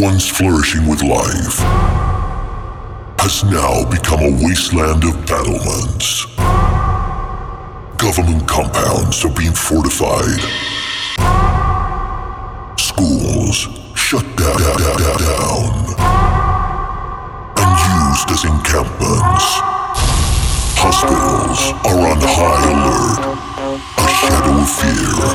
once flourishing with life, has now become a wasteland of battlements. Government compounds are being fortified. Schools shut down, down, down and used as encampments. Hospitals are on high alert. A shadow of fear.